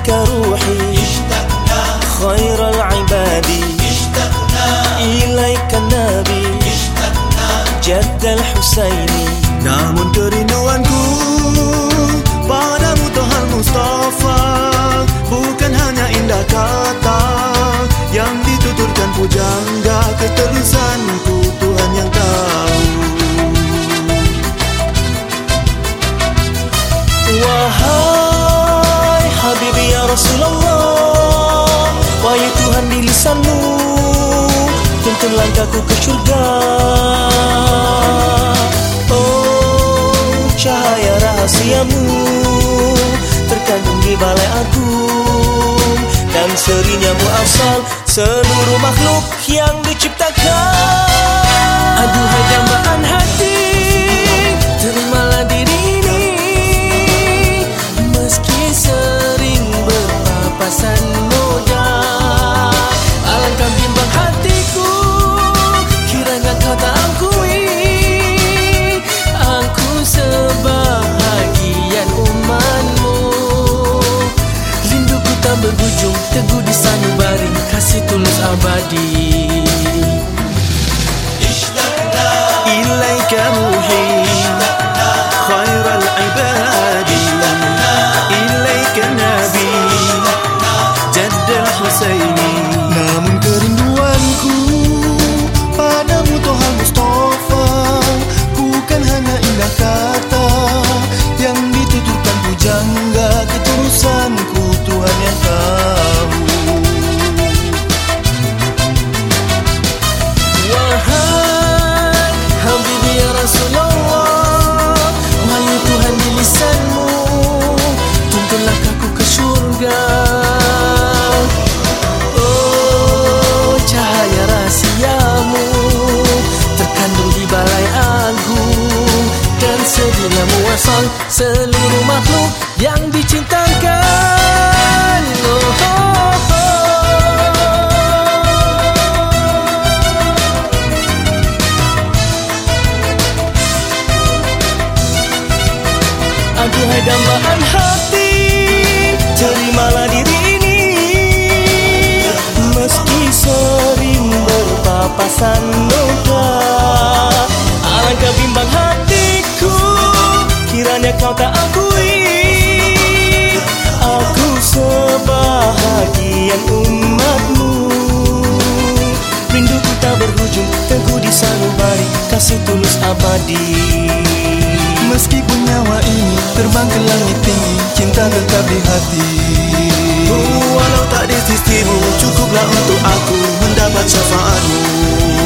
إليك روحي. اشتقنا خير العباد. اشتقنا إليك النبي. اشتقنا جد الحسين. Namun kerinduanku Rasulullah Wahai Tuhan di lisanmu Tuntun langkahku ke syurga. Oh cahaya rahasiamu Terkandung di balai agung Dan serinya asal Seluruh makhluk yang diciptakan. Aduhai dambaan hati nobody. Surga Oh cahaya rahasiamu Terkandung di balai agung Dan sedihnya muasal seluruh makhluk yang dicintakan oh, oh, oh. Aduhai dambaan hati Terimalah diri ini. Meski sering berpapasan noda Alangkah bimbang hatiku. Kiranya kau tak akui Aku sebahagian umatmu. Rinduku tak berhujung Teguh di sanubari Kasih tulus abadi. Meskipun nyawa ini terbang ke langit cinta tetap di hati. Walau tak di sisimu Cukuplah untuk aku mendapat syafaatmu.